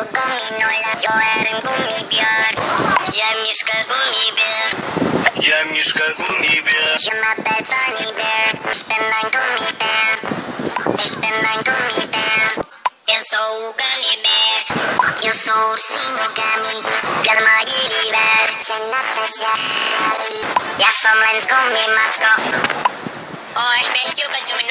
Nola, jag är en gummibjörn. Jag är Mishka Gummibjörn. Jag är Mishka Gummibjörn. Jag mappar Funny Bear. Spännan gummibär. Spännan gummibär. sou såg gummibär. Jag såg Sinogami. Bland magivär. Sen nattens jag. Jag som en gummimatska. Och jag spelade